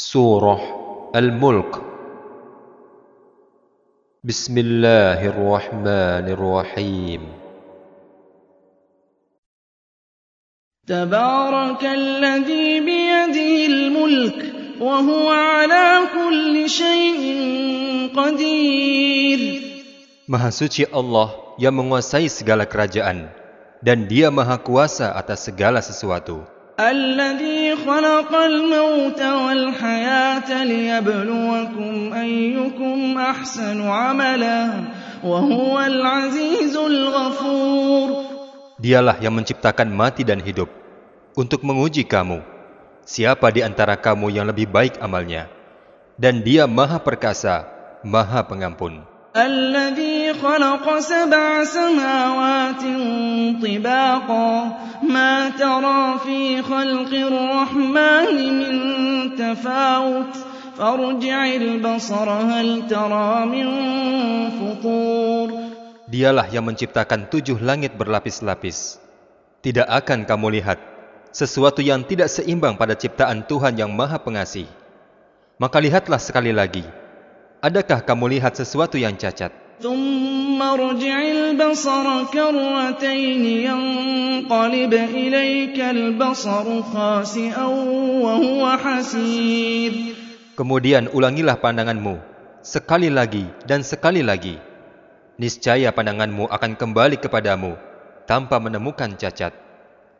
Surah Al-Mulk. Bismillahirrahmanirrahim. Tabarakalladzi biyadihil mulk wa huwa ala kulli syai'in qadir. Maha suci Allah yang menguasai segala kerajaan dan Dia maha kuasa atas segala sesuatu. Alladzi خلق الموت والحياة ليبلوكم أيكم أحسن عملا وهو العزيز الغفور Dialah yang menciptakan mati dan hidup untuk menguji kamu. Siapa di antara kamu yang lebih baik amalnya? Dan dia maha perkasa, maha pengampun. الذي خلق سبع سماوات طباقا ما ترى في خلق الرحمن من تفاوت فارجع البصر هل ترى من فطور Dialah yang menciptakan tujuh langit berlapis-lapis. Tidak akan kamu lihat sesuatu yang tidak seimbang pada ciptaan Tuhan yang Maha Pengasih. Maka lihatlah sekali lagi. Adakah kamu lihat sesuatu yang cacat? ثم ارجع البصر كرتين ينقلب إليك البصر خاسئا وهو حسير Kemudian ulangilah pandanganmu sekali lagi dan sekali lagi. Niscaya pandanganmu akan kembali kepadamu tanpa menemukan cacat.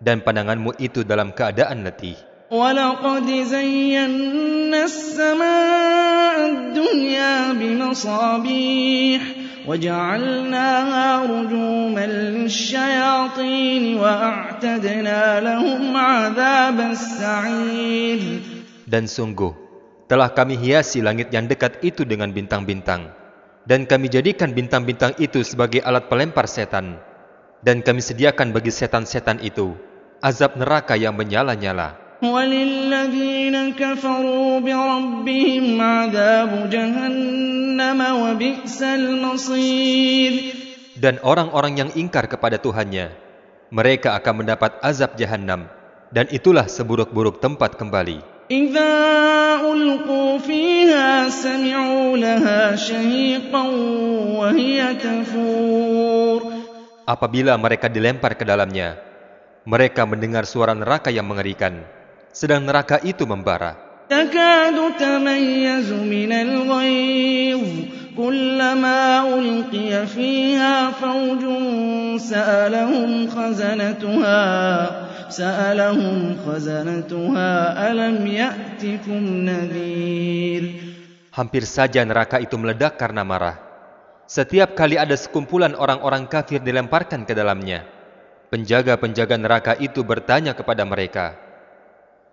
Dan pandanganmu itu dalam keadaan letih. ولقد زينا السماء الدنيا بمصابيح وجعلناها رجوما للشياطين وأعتدنا لهم عذاب السعير Dan sungguh, telah kami hiasi langit yang dekat itu dengan bintang-bintang. Dan kami jadikan bintang-bintang itu sebagai alat pelempar setan. Dan kami sediakan bagi setan-setan itu azab neraka yang menyala-nyala. وللذين كفروا بربهم عذاب جهنم وبئس المصير dan orang-orang yang ingkar kepada Tuhannya, mereka akan mendapat azab jahanam, dan itulah seburuk-buruk tempat kembali. Apabila mereka dilempar ke dalamnya, mereka mendengar suara neraka yang mengerikan, sedang neraka itu membara. تكاد تميز من الغيظ كلما ألقي فيها فوج سألهم خزنتها سألهم خزنتها ألم يأتكم نذير Hampir saja neraka itu meledak karena marah. Setiap kali ada sekumpulan orang-orang kafir dilemparkan ke dalamnya, penjaga-penjaga neraka itu bertanya kepada mereka,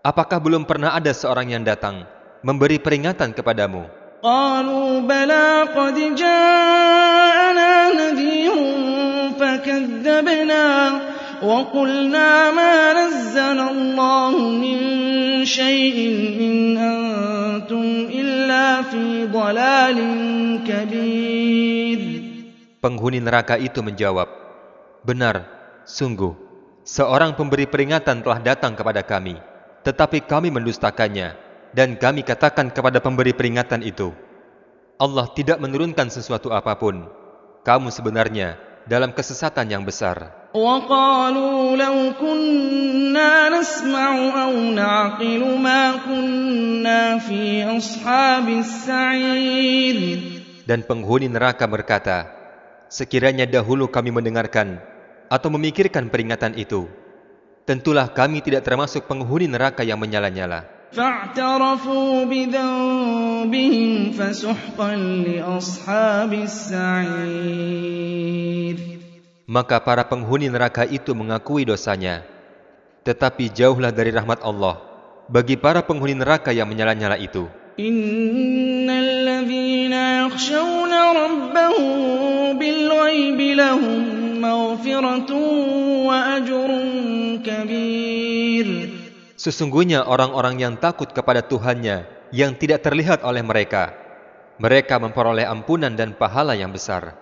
"Apakah belum pernah ada seorang yang datang memberi peringatan kepadamu?" قالوا بلى قد جاءنا نذير فكذبنا وقلنا ما نزل الله من شيء إن أنتم إلا في ضلال كبير Penghuni neraka itu menjawab, "Benar, sungguh, seorang pemberi peringatan telah datang kepada kami, tetapi kami mendustakannya dan kami katakan kepada pemberi peringatan itu, Allah tidak menurunkan sesuatu apa pun. Kamu sebenarnya dalam kesesatan yang besar. Dan penghuni neraka berkata, Sekiranya dahulu kami mendengarkan atau memikirkan peringatan itu, Tentulah kami tidak termasuk penghuni neraka yang menyala-nyala. Maka para penghuni neraka itu mengakui dosanya. Tetapi jauhlah dari rahmat Allah bagi para penghuni neraka yang menyala-nyala itu. Rabbahum bil lahum wa ajrun Sesungguhnya orang-orang yang takut kepada Tuhannya yang tidak terlihat oleh mereka, mereka memperoleh ampunan dan pahala yang besar.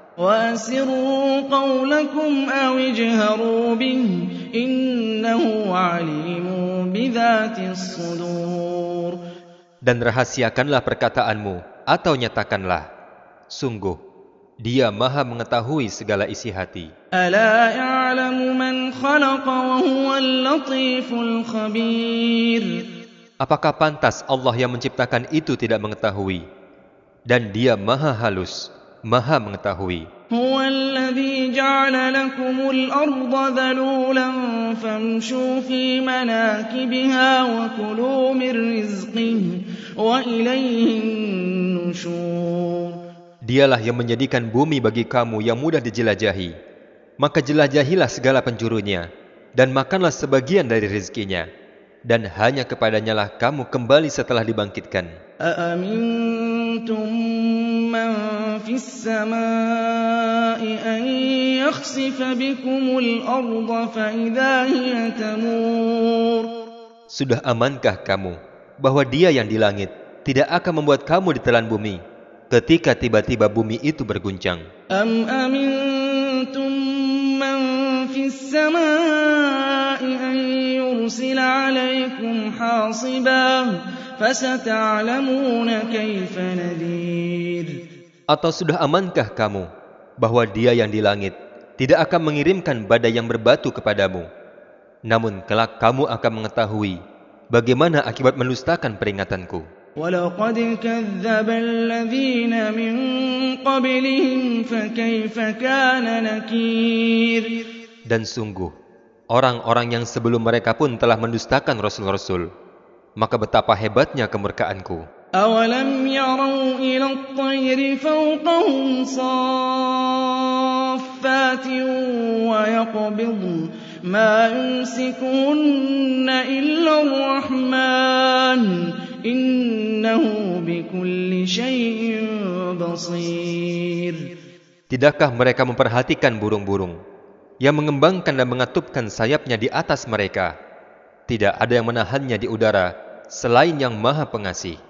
Dan rahasiakanlah perkataanmu atau nyatakanlah, sungguh dia maha mengetahui segala isi hati. Ala ya'lamu man خلق وهو اللطيف الخبير Apakah pantas Allah yang menciptakan itu tidak mengetahui? Dan dia maha halus, maha mengetahui. هو الذي جعل لكم الأرض ذلولا فامشوا في مناكبها وكلوا من رزقه وإليه النشور Dialah yang menjadikan bumi bagi kamu yang mudah dijelajahi. maka jelajahilah segala penjurunya, dan makanlah sebagian dari rezekinya. Dan hanya kepadanya lah kamu kembali setelah dibangkitkan. Sudah amankah kamu bahwa dia yang di langit tidak akan membuat kamu ditelan bumi ketika tiba-tiba bumi itu berguncang? Am amin السماء أن يرسل عليكم حاصبا فستعلمون كيف نذير Atau sudah amankah kamu bahwa dia yang di langit tidak akan mengirimkan badai yang berbatu kepadamu? Namun kelak kamu akan mengetahui bagaimana akibat mendustakan peringatanku. ولقد كذب الذين من قبلهم فكيف كان نكير Dan sungguh, orang-orang yang sebelum mereka pun telah mendustakan Rasul-Rasul. Maka betapa hebatnya kemurkaanku. أولم يروا إلى الطير فوقهم صافات ويقبضن ما يمسكهن إلا الرحمن إنه بكل شيء بصير Tidakkah mereka memperhatikan burung-burung yang mengembangkan dan mengatupkan sayapnya di atas mereka? Tidak ada yang menahannya di udara selain yang maha pengasih.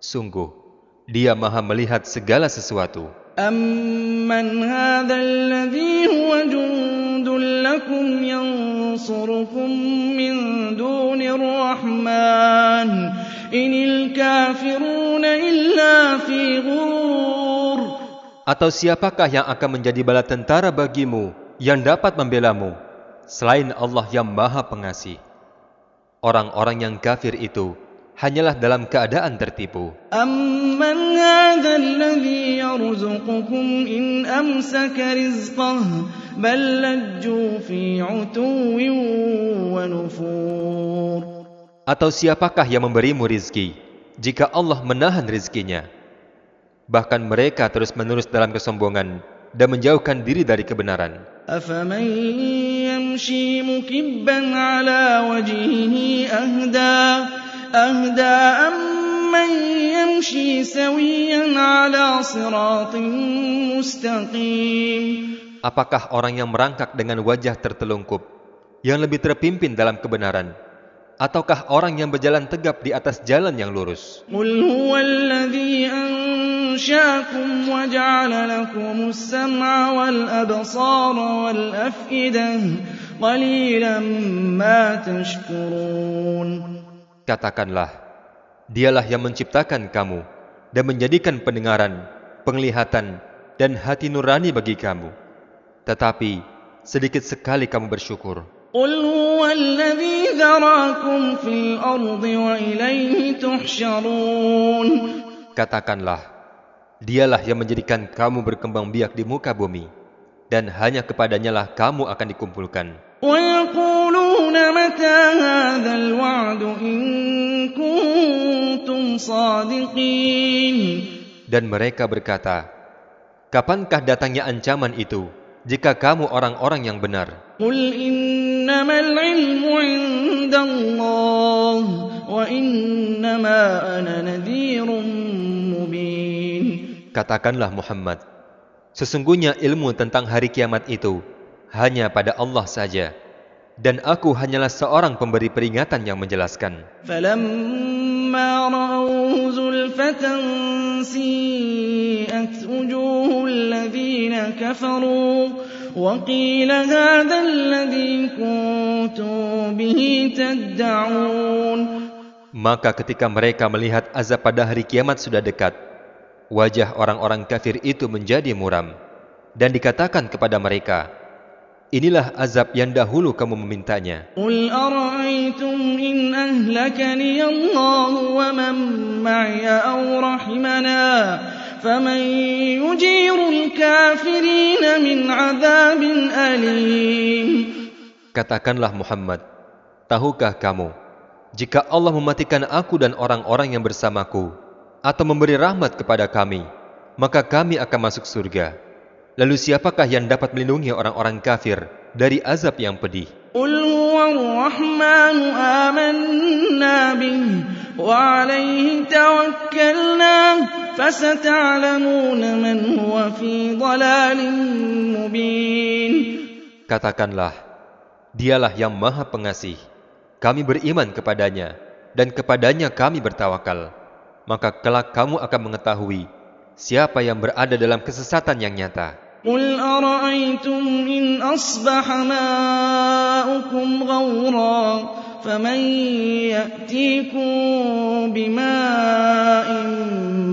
Sungguh, dia maha melihat segala sesuatu. أمن هذا الذي هو جند لكم ينصركم من دون الرحمن إن الكافرون إلا في غرور Atau siapakah yang akan menjadi bala tentara bagimu yang dapat membelamu selain Allah yang maha pengasih. Orang-orang yang kafir itu hanyalah dalam keadaan tertipu. Atau siapakah yang memberimu rizki jika Allah menahan rizkinya? Bahkan mereka terus menerus dalam kesombongan dan menjauhkan diri dari kebenaran. أفمن يمشي مكبا على وجهه أهدى أهدى أمن يمشي سويا على صراط مستقيم Apakah orang yang merangkak dengan wajah tertelungkup yang lebih terpimpin dalam kebenaran? Ataukah orang yang berjalan tegap di atas jalan yang lurus? قل هو الذي أنشأكم وجعل لكم السمع والأبصار والأفئدة قليلا ما تشكرون Katakanlah, dialah yang menciptakan kamu dan menjadikan pendengaran, penglihatan, dan hati nurani bagi kamu. Tetapi, sedikit sekali kamu bersyukur. قل هو الذي ذراكم في الأرض وإليه تحشرون Katakanlah, Dialah yang menjadikan kamu berkembang biak di muka bumi dan hanya kepadanyalah kamu akan dikumpulkan. Dan mereka berkata, Kapankah datangnya ancaman itu jika kamu orang-orang yang benar? wa Katakanlah Muhammad, sesungguhnya ilmu tentang hari kiamat itu hanya pada Allah saja. Dan aku hanyalah seorang pemberi peringatan yang menjelaskan. فلما رأوه زلفة سيئت وجوه الذين كفروا وقيل هذا الذي كنتم به تدعون Maka ketika mereka melihat azab pada hari kiamat sudah dekat, wajah orang-orang kafir itu menjadi muram. Dan dikatakan kepada mereka, Inilah azab yang dahulu kamu memintanya. Katakanlah Muhammad, tahukah kamu, jika Allah mematikan aku dan orang-orang yang bersamaku, atau memberi rahmat kepada kami, maka kami akan masuk surga. Lalu siapakah yang dapat melindungi orang-orang kafir dari azab yang pedih? Katakanlah, dialah yang maha pengasih. Kami beriman kepadanya, dan kepadanya kami bertawakal Maka kelak kamu akan mengetahui siapa yang berada dalam kesesatan yang nyata. قل أرأيتم إن أصبح ماؤكم غورا فمن يأتيكم بماء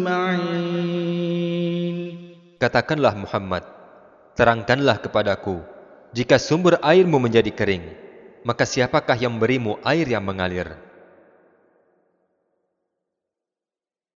معين Katakanlah Muhammad, terangkanlah kepadaku, jika sumber airmu menjadi kering, maka siapakah yang memberimu air yang mengalir?